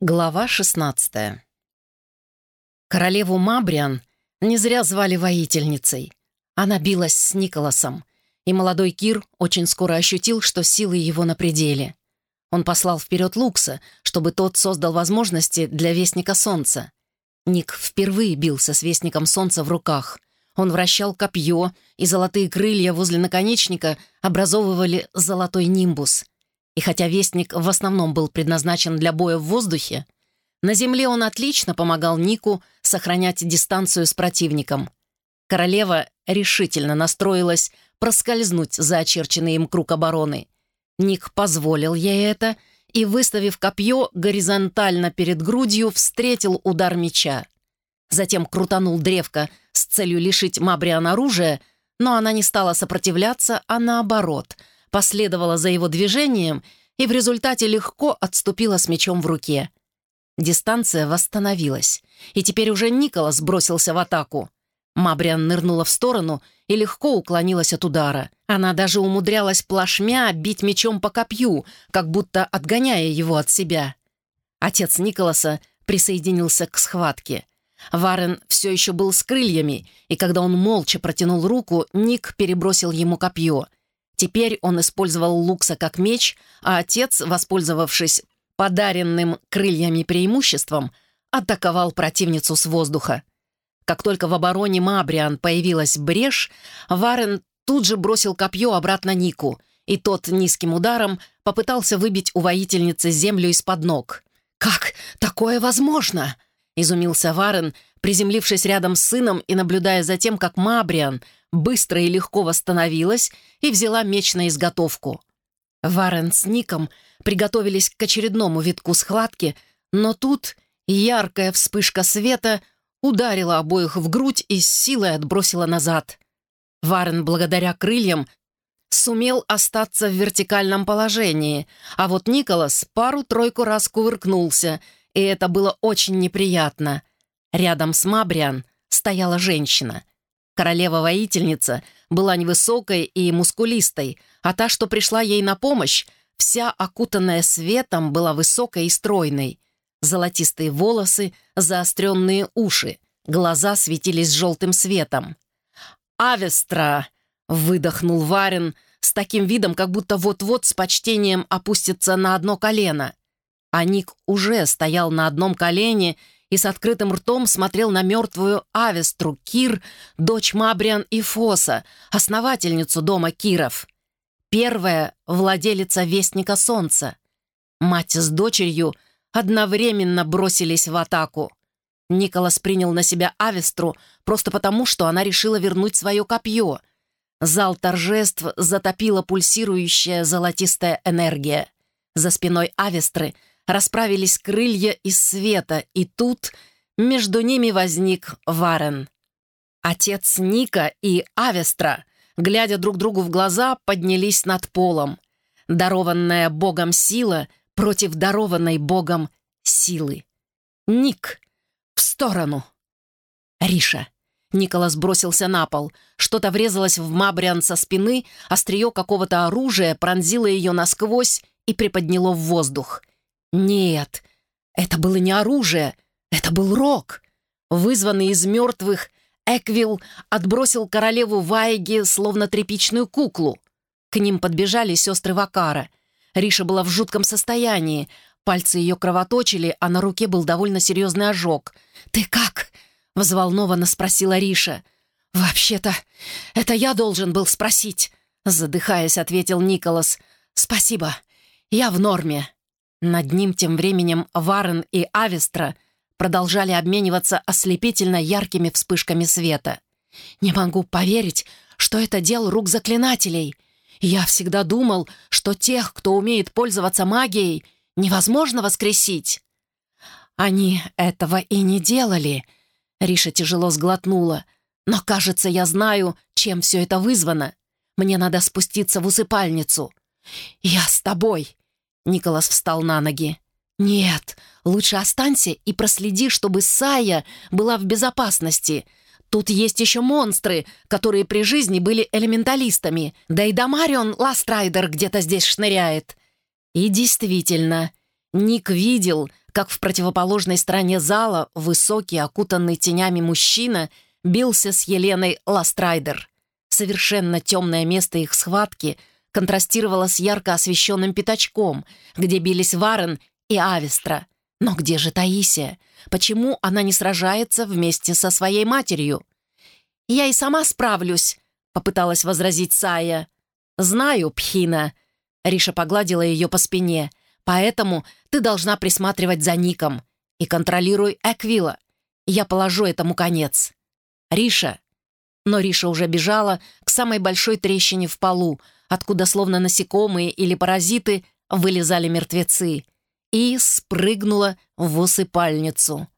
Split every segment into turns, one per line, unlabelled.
Глава 16 Королеву Мабриан не зря звали воительницей. Она билась с Николасом, и молодой Кир очень скоро ощутил, что силы его на пределе. Он послал вперед Лукса, чтобы тот создал возможности для Вестника Солнца. Ник впервые бился с Вестником Солнца в руках. Он вращал копье, и золотые крылья возле наконечника образовывали золотой нимбус — и хотя Вестник в основном был предназначен для боя в воздухе, на земле он отлично помогал Нику сохранять дистанцию с противником. Королева решительно настроилась проскользнуть за очерченный им круг обороны. Ник позволил ей это и, выставив копье горизонтально перед грудью, встретил удар меча. Затем крутанул древко с целью лишить Мабриан оружия, но она не стала сопротивляться, а наоборот — последовала за его движением и в результате легко отступила с мечом в руке. Дистанция восстановилась, и теперь уже Николас бросился в атаку. Мабриан нырнула в сторону и легко уклонилась от удара. Она даже умудрялась плашмя бить мечом по копью, как будто отгоняя его от себя. Отец Николаса присоединился к схватке. Варен все еще был с крыльями, и когда он молча протянул руку, Ник перебросил ему копье — Теперь он использовал Лукса как меч, а отец, воспользовавшись подаренным крыльями преимуществом, атаковал противницу с воздуха. Как только в обороне Мабриан появилась брешь, Варен тут же бросил копье обратно Нику, и тот низким ударом попытался выбить у воительницы землю из-под ног. «Как такое возможно?» — изумился Варен, приземлившись рядом с сыном и наблюдая за тем, как Мабриан быстро и легко восстановилась и взяла меч на изготовку. Варен с Ником приготовились к очередному витку схватки, но тут яркая вспышка света ударила обоих в грудь и с силой отбросила назад. Варен, благодаря крыльям, сумел остаться в вертикальном положении, а вот Николас пару-тройку раз кувыркнулся, и это было очень неприятно. Рядом с Мабриан стояла женщина. Королева-воительница была невысокой и мускулистой, а та, что пришла ей на помощь, вся окутанная светом, была высокой и стройной. Золотистые волосы, заостренные уши, глаза светились желтым светом. «Авестра!» — выдохнул Варен с таким видом, как будто вот-вот с почтением опустится на одно колено. А Ник уже стоял на одном колене и с открытым ртом смотрел на мертвую Авестру Кир, дочь Мабриан и Фоса, основательницу дома Киров. Первая — владелица Вестника Солнца. Мать с дочерью одновременно бросились в атаку. Николас принял на себя Авестру просто потому, что она решила вернуть свое копье. Зал торжеств затопила пульсирующая золотистая энергия. За спиной Авестры — расправились крылья из света, и тут между ними возник Варен. Отец Ника и Авестра, глядя друг другу в глаза, поднялись над полом. Дарованная Богом сила против дарованной Богом силы. Ник, в сторону. Риша. Николас бросился на пол. Что-то врезалось в Мабриан со спины, острие какого-то оружия пронзило ее насквозь и приподняло в воздух. Нет, это было не оружие, это был рок. Вызванный из мертвых, Эквилл отбросил королеву Вайги, словно тряпичную куклу. К ним подбежали сестры Вакара. Риша была в жутком состоянии. Пальцы ее кровоточили, а на руке был довольно серьезный ожог. «Ты как?» — взволнованно спросила Риша. «Вообще-то, это я должен был спросить», — задыхаясь, ответил Николас. «Спасибо, я в норме». Над ним тем временем Варен и Авестра продолжали обмениваться ослепительно яркими вспышками света. «Не могу поверить, что это дел рук заклинателей. Я всегда думал, что тех, кто умеет пользоваться магией, невозможно воскресить». «Они этого и не делали», — Риша тяжело сглотнула. «Но, кажется, я знаю, чем все это вызвано. Мне надо спуститься в усыпальницу». «Я с тобой», Николас встал на ноги. «Нет, лучше останься и проследи, чтобы Сая была в безопасности. Тут есть еще монстры, которые при жизни были элементалистами. Да и Дамарион Ластрайдер где-то здесь шныряет». И действительно, Ник видел, как в противоположной стороне зала высокий, окутанный тенями мужчина бился с Еленой Ластрайдер. Совершенно темное место их схватки контрастировало с ярко освещенным пятачком, где бились Варен и Авестра. Но где же Таисия? Почему она не сражается вместе со своей матерью? «Я и сама справлюсь», — попыталась возразить Сая. «Знаю, Пхина», — Риша погладила ее по спине. «Поэтому ты должна присматривать за Ником и контролируй Эквила. Я положу этому конец». «Риша!» Но Риша уже бежала к самой большой трещине в полу, откуда словно насекомые или паразиты вылезали мертвецы, и спрыгнула в усыпальницу.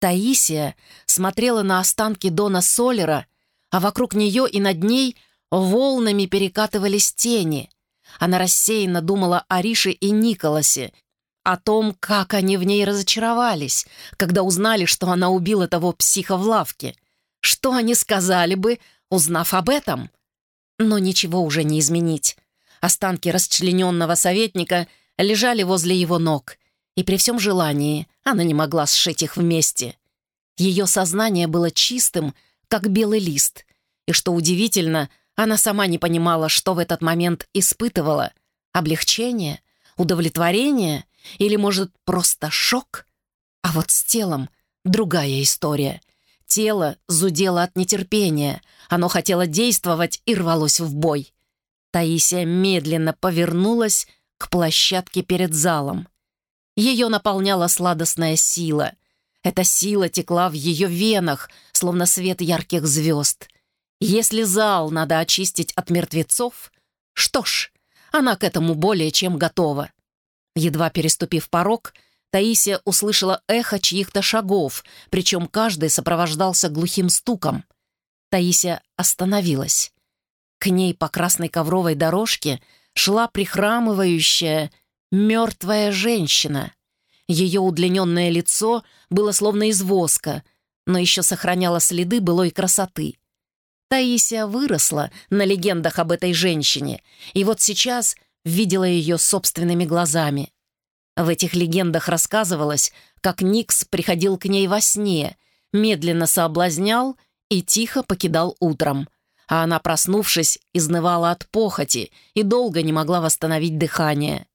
Таисия смотрела на останки Дона Солера, а вокруг нее и над ней волнами перекатывались тени. Она рассеянно думала о Рише и Николасе, о том, как они в ней разочаровались, когда узнали, что она убила того психа в лавке. Что они сказали бы, узнав об этом? Но ничего уже не изменить. Останки расчлененного советника лежали возле его ног, и при всем желании она не могла сшить их вместе. Ее сознание было чистым, как белый лист, и, что удивительно, она сама не понимала, что в этот момент испытывала. Облегчение? Удовлетворение? Или, может, просто шок? А вот с телом другая история. Тело зудело от нетерпения. Оно хотело действовать и рвалось в бой. Таисия медленно повернулась к площадке перед залом. Ее наполняла сладостная сила. Эта сила текла в ее венах, словно свет ярких звезд. Если зал надо очистить от мертвецов, что ж, она к этому более чем готова. Едва переступив порог, Таисия услышала эхо чьих-то шагов, причем каждый сопровождался глухим стуком. Таисия остановилась. К ней по красной ковровой дорожке шла прихрамывающая, мертвая женщина. Ее удлиненное лицо было словно из воска, но еще сохраняло следы былой красоты. Таисия выросла на легендах об этой женщине, и вот сейчас видела ее собственными глазами. В этих легендах рассказывалось, как Никс приходил к ней во сне, медленно соблазнял и тихо покидал утром, а она, проснувшись, изнывала от похоти и долго не могла восстановить дыхание.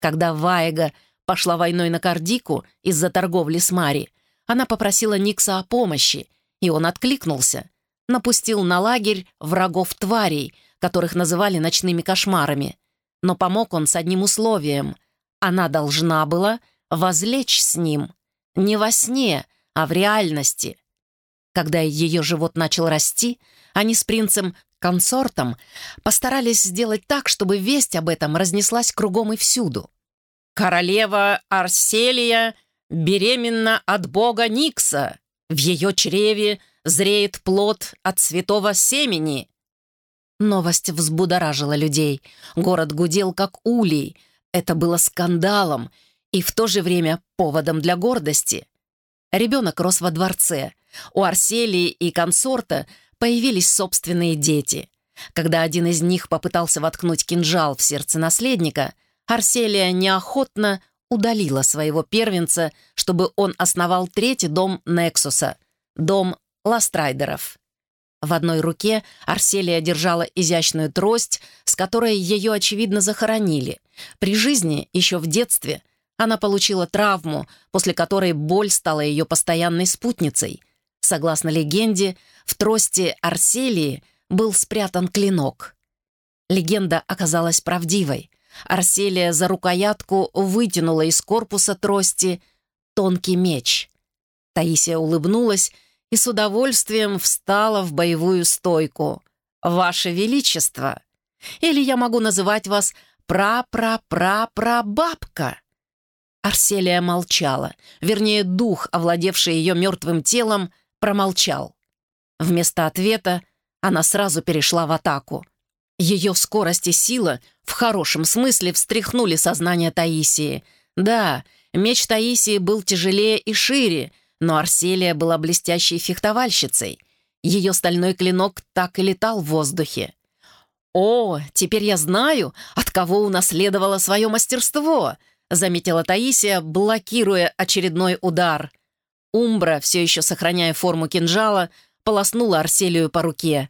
Когда Ваега пошла войной на Кардику из-за торговли с Мари, она попросила Никса о помощи, и он откликнулся. Напустил на лагерь врагов-тварей, которых называли ночными кошмарами, но помог он с одним условием. Она должна была возлечь с ним. Не во сне, а в реальности. Когда ее живот начал расти, они с принцем-консортом постарались сделать так, чтобы весть об этом разнеслась кругом и всюду. «Королева Арселия беременна от бога Никса. В ее чреве зреет плод от святого семени», Новость взбудоражила людей. Город гудел, как улей. Это было скандалом и в то же время поводом для гордости. Ребенок рос во дворце. У Арселии и консорта появились собственные дети. Когда один из них попытался воткнуть кинжал в сердце наследника, Арселия неохотно удалила своего первенца, чтобы он основал третий дом Нексуса — дом Ластрайдеров. В одной руке Арселия держала изящную трость, с которой ее, очевидно, захоронили. При жизни, еще в детстве, она получила травму, после которой боль стала ее постоянной спутницей. Согласно легенде, в трости Арселии был спрятан клинок. Легенда оказалась правдивой. Арселия за рукоятку вытянула из корпуса трости тонкий меч. Таисия улыбнулась и с удовольствием встала в боевую стойку. «Ваше Величество! Или я могу называть вас пра-пра-пра-пра-бабка?» Арселия молчала, вернее, дух, овладевший ее мертвым телом, промолчал. Вместо ответа она сразу перешла в атаку. Ее скорость и сила в хорошем смысле встряхнули сознание Таисии. Да, меч Таисии был тяжелее и шире, но Арселия была блестящей фехтовальщицей. Ее стальной клинок так и летал в воздухе. «О, теперь я знаю, от кого унаследовала свое мастерство!» — заметила Таисия, блокируя очередной удар. Умбра, все еще сохраняя форму кинжала, полоснула Арселию по руке.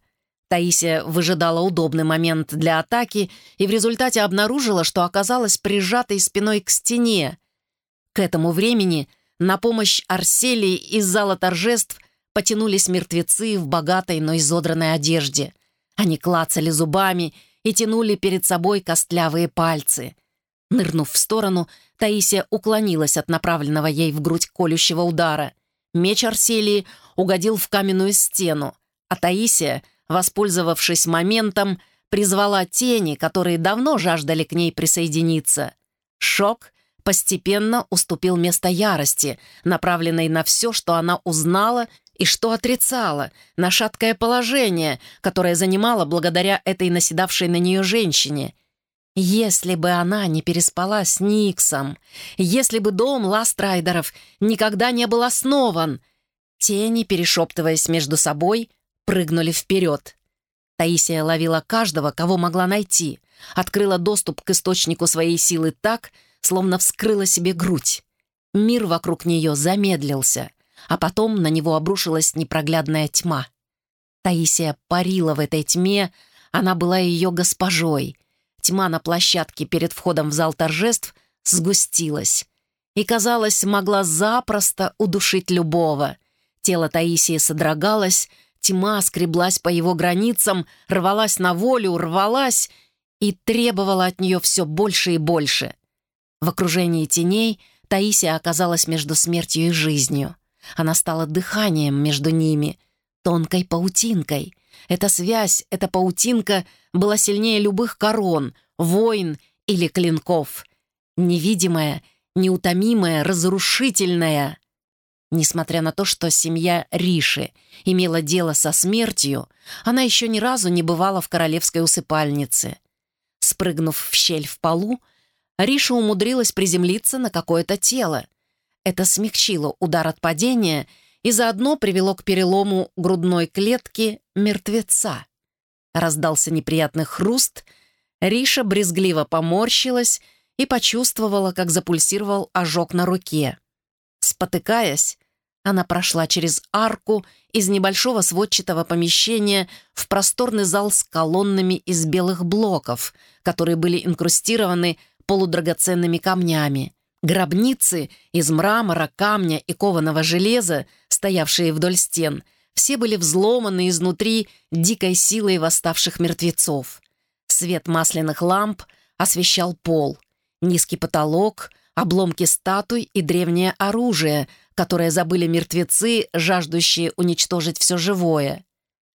Таисия выжидала удобный момент для атаки и в результате обнаружила, что оказалась прижатой спиной к стене. К этому времени на помощь Арселии из зала торжеств потянулись мертвецы в богатой, но изодранной одежде. Они клацали зубами и тянули перед собой костлявые пальцы. Нырнув в сторону, Таисия уклонилась от направленного ей в грудь колющего удара. Меч Арселии угодил в каменную стену, а Таисия, воспользовавшись моментом, призвала тени, которые давно жаждали к ней присоединиться. Шок постепенно уступил место ярости, направленной на все, что она узнала и что отрицала, на шаткое положение, которое занимала благодаря этой наседавшей на нее женщине. Если бы она не переспала с Никсом, если бы дом Ластрайдеров никогда не был основан, тени, перешептываясь между собой, прыгнули вперед. Таисия ловила каждого, кого могла найти, открыла доступ к источнику своей силы так, словно вскрыла себе грудь. Мир вокруг нее замедлился — а потом на него обрушилась непроглядная тьма. Таисия парила в этой тьме, она была ее госпожой. Тьма на площадке перед входом в зал торжеств сгустилась и, казалось, могла запросто удушить любого. Тело Таисии содрогалось, тьма скреблась по его границам, рвалась на волю, рвалась и требовала от нее все больше и больше. В окружении теней Таисия оказалась между смертью и жизнью. Она стала дыханием между ними, тонкой паутинкой. Эта связь, эта паутинка была сильнее любых корон, войн или клинков. Невидимая, неутомимая, разрушительная. Несмотря на то, что семья Риши имела дело со смертью, она еще ни разу не бывала в королевской усыпальнице. Спрыгнув в щель в полу, Риша умудрилась приземлиться на какое-то тело, это смягчило удар от падения и заодно привело к перелому грудной клетки мертвеца. Раздался неприятный хруст, Риша брезгливо поморщилась и почувствовала, как запульсировал ожог на руке. Спотыкаясь, она прошла через арку из небольшого сводчатого помещения в просторный зал с колоннами из белых блоков, которые были инкрустированы полудрагоценными камнями. Гробницы из мрамора, камня и кованого железа, стоявшие вдоль стен, все были взломаны изнутри дикой силой восставших мертвецов. Свет масляных ламп освещал пол, низкий потолок, обломки статуй и древнее оружие, которое забыли мертвецы, жаждущие уничтожить все живое.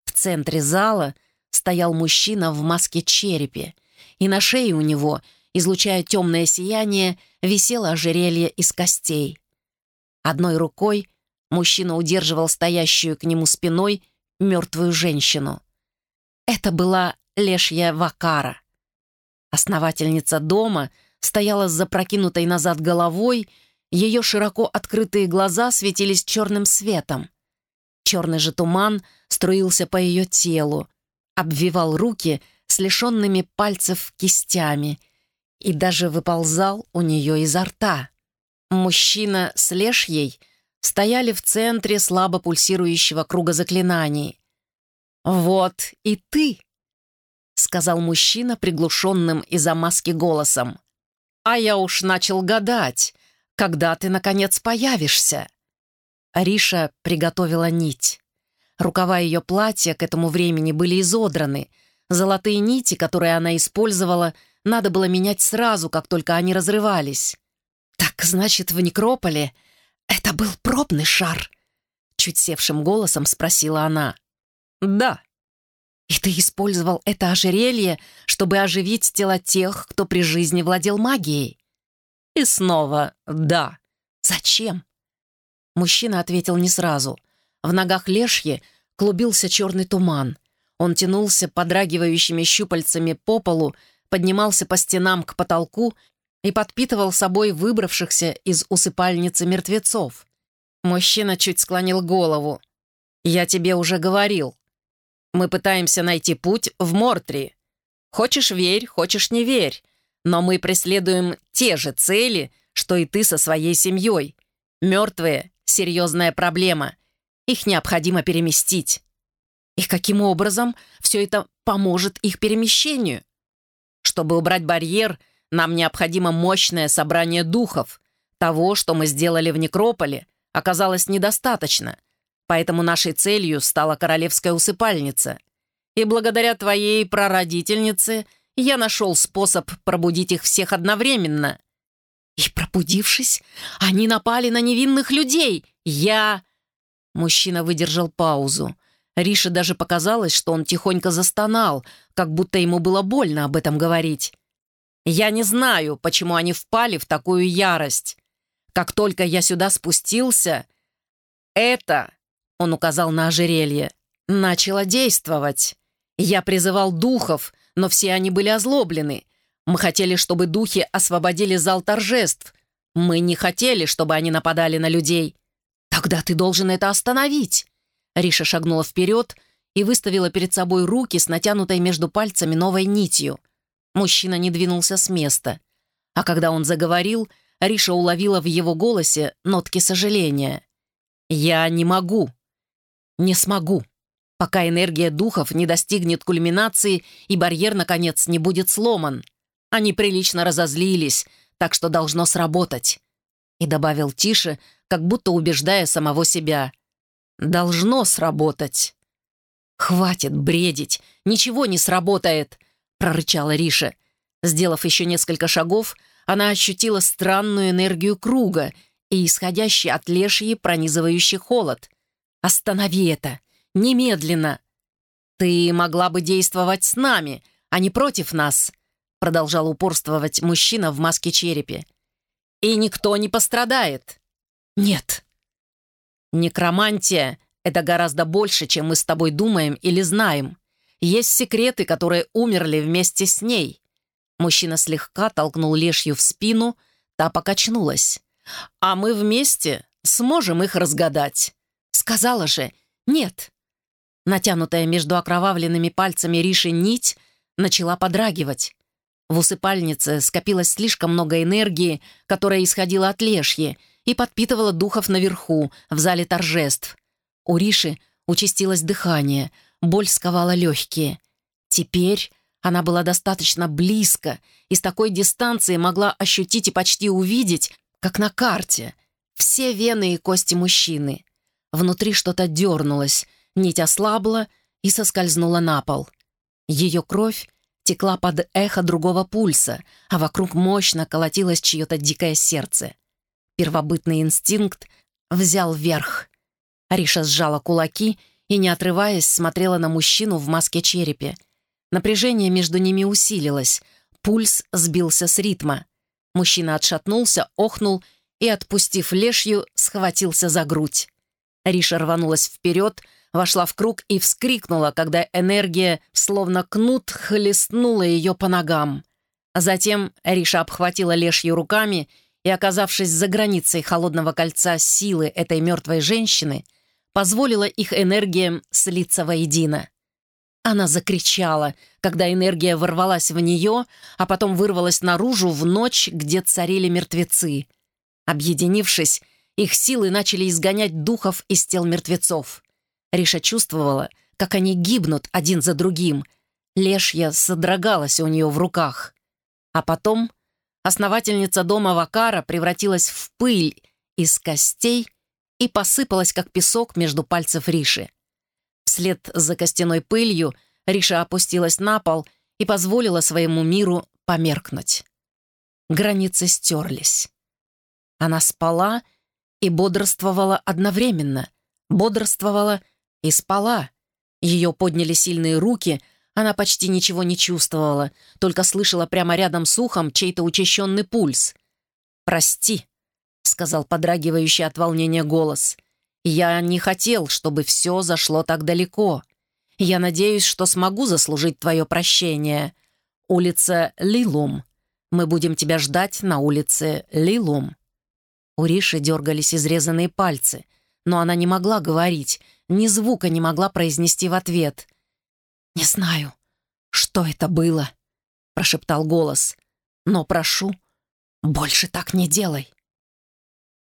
В центре зала стоял мужчина в маске черепе, и на шее у него — излучая темное сияние, висело ожерелье из костей. Одной рукой мужчина удерживал стоящую к нему спиной мертвую женщину. Это была Лешья Вакара. Основательница дома стояла с запрокинутой назад головой, ее широко открытые глаза светились черным светом. Черный же туман струился по ее телу, обвивал руки с лишенными пальцев кистями — и даже выползал у нее изо рта. Мужчина с лешьей стояли в центре слабо пульсирующего круга заклинаний. «Вот и ты!» — сказал мужчина приглушенным из-за маски голосом. «А я уж начал гадать, когда ты, наконец, появишься». Ариша приготовила нить. Рукава ее платья к этому времени были изодраны. Золотые нити, которые она использовала — надо было менять сразу, как только они разрывались. «Так, значит, в некрополе это был пробный шар?» Чуть севшим голосом спросила она. «Да». «И ты использовал это ожерелье, чтобы оживить тела тех, кто при жизни владел магией?» И снова «да». «Зачем?» Мужчина ответил не сразу. В ногах лешьи клубился черный туман. Он тянулся подрагивающими щупальцами по полу, поднимался по стенам к потолку и подпитывал собой выбравшихся из усыпальницы мертвецов. Мужчина чуть склонил голову. «Я тебе уже говорил. Мы пытаемся найти путь в Мортри. Хочешь — верь, хочешь — не верь. Но мы преследуем те же цели, что и ты со своей семьей. Мертвые — серьезная проблема. Их необходимо переместить. И каким образом все это поможет их перемещению? Чтобы убрать барьер, нам необходимо мощное собрание духов. Того, что мы сделали в Некрополе, оказалось недостаточно. Поэтому нашей целью стала королевская усыпальница. И благодаря твоей прародительнице я нашел способ пробудить их всех одновременно. И пробудившись, они напали на невинных людей. Я... Мужчина выдержал паузу. Рише даже показалось, что он тихонько застонал, как будто ему было больно об этом говорить. «Я не знаю, почему они впали в такую ярость. Как только я сюда спустился, это, — он указал на ожерелье, — начало действовать. Я призывал духов, но все они были озлоблены. Мы хотели, чтобы духи освободили зал торжеств. Мы не хотели, чтобы они нападали на людей. Тогда ты должен это остановить. Риша шагнула вперед и выставила перед собой руки с натянутой между пальцами новой нитью. Мужчина не двинулся с места. А когда он заговорил, Риша уловила в его голосе нотки сожаления. «Я не могу. Не смогу, пока энергия духов не достигнет кульминации и барьер, наконец, не будет сломан. Они прилично разозлились, так что должно сработать». И добавил тише, как будто убеждая самого себя – Должно сработать. «Хватит бредить! Ничего не сработает!» — прорычала Риша. Сделав еще несколько шагов, она ощутила странную энергию круга и исходящий от лешьи пронизывающий холод. «Останови это! Немедленно!» «Ты могла бы действовать с нами, а не против нас!» продолжал упорствовать мужчина в маске черепе. «И никто не пострадает!» «Нет!» Некромантия — это гораздо больше, чем мы с тобой думаем или знаем. Есть секреты, которые умерли вместе с ней. Мужчина слегка толкнул лешью в спину, та покачнулась. А мы вместе сможем их разгадать. Сказала же «нет». Натянутая между окровавленными пальцами Риши нить начала подрагивать. В усыпальнице скопилось слишком много энергии, которая исходила от лешьи, и подпитывала духов наверху, в зале торжеств. У Риши участилось дыхание, боль сковала легкие. Теперь она была достаточно близко и с такой дистанции могла ощутить и почти увидеть, как на карте, все вены и кости мужчины. Внутри что-то дернулось, нить ослабла и соскользнула на пол. Ее кровь текла под эхо другого пульса, а вокруг мощно колотилось чье-то дикое сердце. Первобытный инстинкт взял верх. Ариша сжала кулаки и, не отрываясь, смотрела на мужчину в маске черепе. Напряжение между ними усилилось. Пульс сбился с ритма. Мужчина отшатнулся, охнул и, отпустив лешью, схватился за грудь. Риша рванулась вперед, вошла в круг и вскрикнула, когда энергия, словно кнут, хлестнула ее по ногам. Затем Риша обхватила лешью руками и, оказавшись за границей холодного кольца силы этой мертвой женщины, позволила их энергиям слиться воедино. Она закричала, когда энергия ворвалась в нее, а потом вырвалась наружу в ночь, где царили мертвецы. Объединившись, их силы начали изгонять духов из тел мертвецов. Риша чувствовала, как они гибнут один за другим. Лешья содрогалась у нее в руках. А потом Основательница дома Вакара превратилась в пыль из костей и посыпалась, как песок между пальцев Риши. Вслед за костяной пылью Риша опустилась на пол и позволила своему миру померкнуть. Границы стерлись. Она спала и бодрствовала одновременно. Бодрствовала и спала. Ее подняли сильные руки — она почти ничего не чувствовала, только слышала прямо рядом с ухом чей-то учащенный пульс. «Прости», — сказал подрагивающий от волнения голос. «Я не хотел, чтобы все зашло так далеко. Я надеюсь, что смогу заслужить твое прощение. Улица Лилум. Мы будем тебя ждать на улице Лилум». У Риши дергались изрезанные пальцы, но она не могла говорить, ни звука не могла произнести в ответ — «Не знаю, что это было», — прошептал голос. Но прошу, больше так не делай.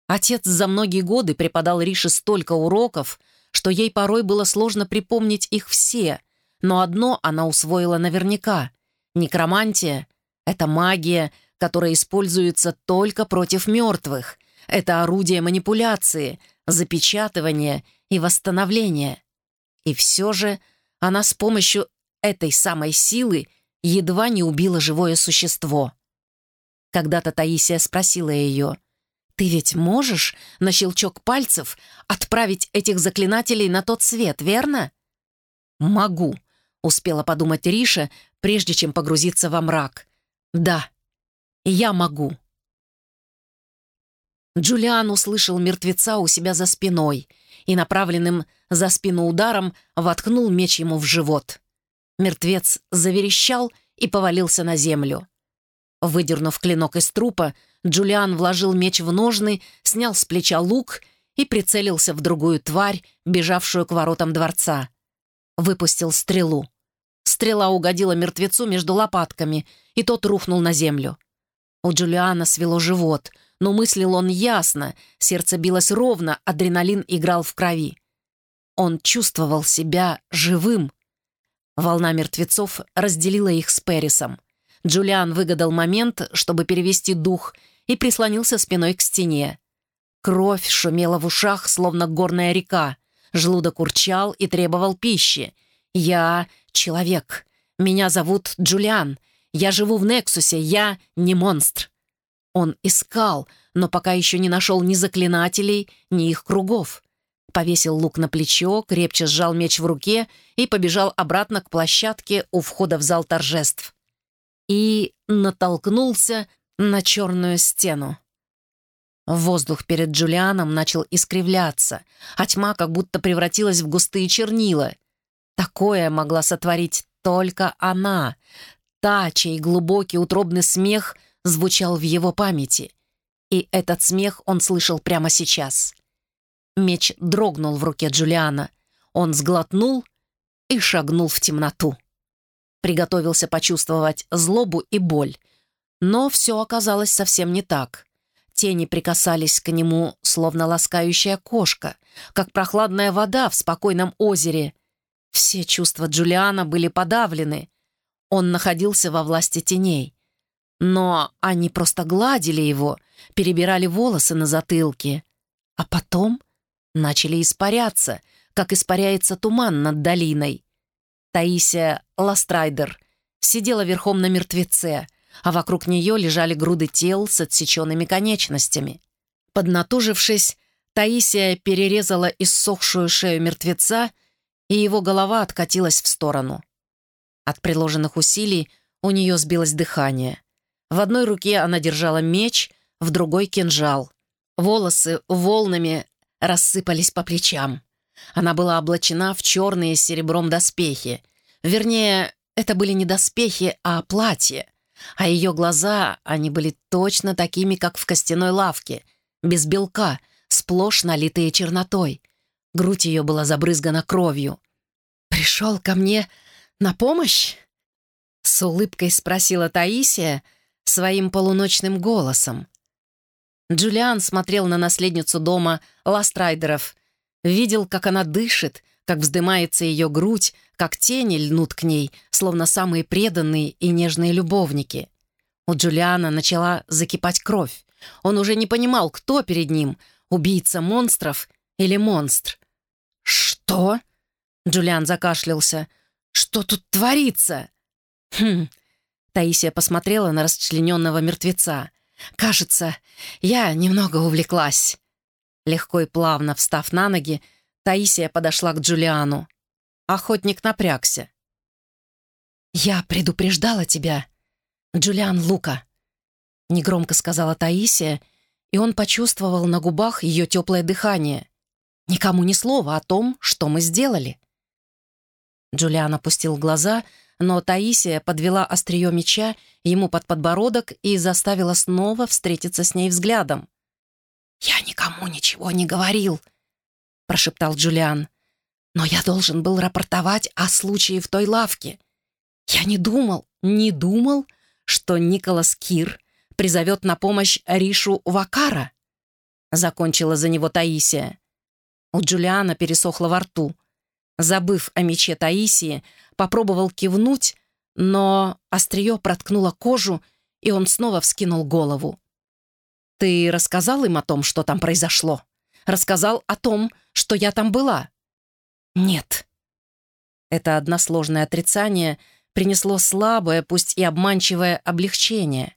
Отец за многие годы преподал Рише столько уроков, что ей порой было сложно припомнить их все, но одно она усвоила наверняка. Некромантия — это магия, которая используется только против мертвых. Это орудие манипуляции, запечатывания и восстановления. И все же она с помощью этой самой силы едва не убила живое существо. Когда-то Таисия спросила ее, «Ты ведь можешь на щелчок пальцев отправить этих заклинателей на тот свет, верно?» «Могу», — успела подумать Риша, прежде чем погрузиться во мрак. «Да, я могу». Джулиан услышал мертвеца у себя за спиной и направленным за спину ударом воткнул меч ему в живот. Мертвец заверещал и повалился на землю. Выдернув клинок из трупа, Джулиан вложил меч в ножны, снял с плеча лук и прицелился в другую тварь, бежавшую к воротам дворца. Выпустил стрелу. Стрела угодила мертвецу между лопатками, и тот рухнул на землю. У Джулиана свело живот — но мыслил он ясно, сердце билось ровно, адреналин играл в крови. Он чувствовал себя живым. Волна мертвецов разделила их с Перисом. Джулиан выгадал момент, чтобы перевести дух, и прислонился спиной к стене. Кровь шумела в ушах, словно горная река. Желудок урчал и требовал пищи. «Я — человек. Меня зовут Джулиан. Я живу в Нексусе. Я не монстр. Он искал, но пока еще не нашел ни заклинателей, ни их кругов. Повесил лук на плечо, крепче сжал меч в руке и побежал обратно к площадке у входа в зал торжеств. И натолкнулся на черную стену. Воздух перед Джулианом начал искривляться, а тьма как будто превратилась в густые чернила. Такое могла сотворить только она, та, чей глубокий утробный смех звучал в его памяти, и этот смех он слышал прямо сейчас. Меч дрогнул в руке Джулиана. Он сглотнул и шагнул в темноту. Приготовился почувствовать злобу и боль. Но все оказалось совсем не так. Тени прикасались к нему, словно ласкающая кошка, как прохладная вода в спокойном озере. Все чувства Джулиана были подавлены. Он находился во власти теней. Но они просто гладили его, перебирали волосы на затылке, а потом начали испаряться, как испаряется туман над долиной. Таисия Ластрайдер сидела верхом на мертвеце, а вокруг нее лежали груды тел с отсеченными конечностями. Поднатужившись, Таисия перерезала иссохшую шею мертвеца, и его голова откатилась в сторону. От приложенных усилий у нее сбилось дыхание. В одной руке она держала меч, в другой — кинжал. Волосы волнами рассыпались по плечам. Она была облачена в черные с серебром доспехи. Вернее, это были не доспехи, а платье. А ее глаза, они были точно такими, как в костяной лавке, без белка, сплошь налитые чернотой. Грудь ее была забрызгана кровью. «Пришел ко мне на помощь?» С улыбкой спросила Таисия — своим полуночным голосом. Джулиан смотрел на наследницу дома Ластрайдеров, видел, как она дышит, как вздымается ее грудь, как тени льнут к ней, словно самые преданные и нежные любовники. У Джулиана начала закипать кровь. Он уже не понимал, кто перед ним — убийца монстров или монстр. «Что?» — Джулиан закашлялся. «Что тут творится?» «Хм, Таисия посмотрела на расчлененного мертвеца. «Кажется, я немного увлеклась». Легко и плавно встав на ноги, Таисия подошла к Джулиану. Охотник напрягся. «Я предупреждала тебя, Джулиан Лука», — негромко сказала Таисия, и он почувствовал на губах ее теплое дыхание. «Никому ни слова о том, что мы сделали». Джулиан опустил глаза, — но Таисия подвела острие меча ему под подбородок и заставила снова встретиться с ней взглядом. «Я никому ничего не говорил», — прошептал Джулиан. «Но я должен был рапортовать о случае в той лавке. Я не думал, не думал, что Николас Кир призовет на помощь Ришу Вакара? Закончила за него Таисия. У Джулиана пересохло во рту. Забыв о мече Таисии, попробовал кивнуть, но острие проткнуло кожу, и он снова вскинул голову. «Ты рассказал им о том, что там произошло? Рассказал о том, что я там была?» «Нет». Это односложное отрицание принесло слабое, пусть и обманчивое облегчение.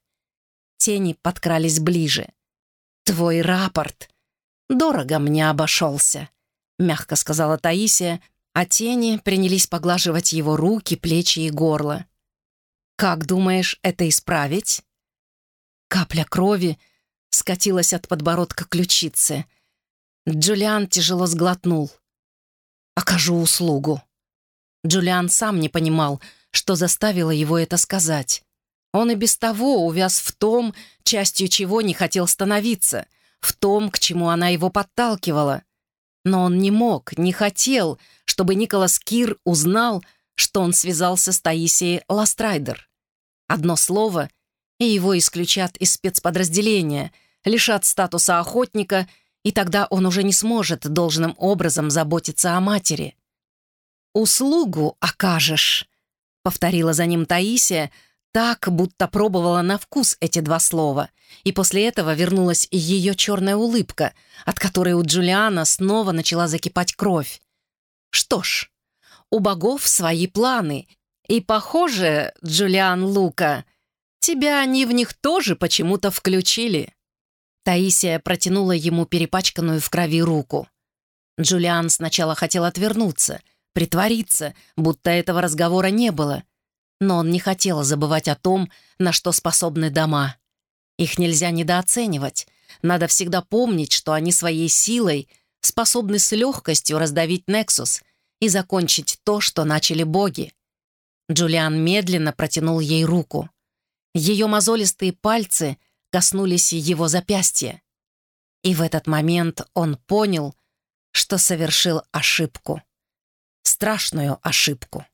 Тени подкрались ближе. «Твой рапорт дорого мне обошелся», — мягко сказала Таисия, а тени принялись поглаживать его руки, плечи и горло. «Как думаешь это исправить?» Капля крови скатилась от подбородка ключицы. Джулиан тяжело сглотнул. «Окажу услугу». Джулиан сам не понимал, что заставило его это сказать. Он и без того увяз в том, частью чего не хотел становиться, в том, к чему она его подталкивала. Но он не мог, не хотел, чтобы Николас Кир узнал, что он связался с Таисией Ластрайдер. Одно слово, и его исключат из спецподразделения, лишат статуса охотника, и тогда он уже не сможет должным образом заботиться о матери. «Услугу окажешь», — повторила за ним Таисия, так, будто пробовала на вкус эти два слова, и после этого вернулась ее черная улыбка, от которой у Джулиана снова начала закипать кровь. Что ж, у богов свои планы, и, похоже, Джулиан Лука, тебя они в них тоже почему-то включили. Таисия протянула ему перепачканную в крови руку. Джулиан сначала хотел отвернуться, притвориться, будто этого разговора не было, но он не хотел забывать о том, на что способны дома. Их нельзя недооценивать. Надо всегда помнить, что они своей силой способны с легкостью раздавить Нексус и закончить то, что начали боги. Джулиан медленно протянул ей руку. Ее мозолистые пальцы коснулись его запястья. И в этот момент он понял, что совершил ошибку. Страшную ошибку.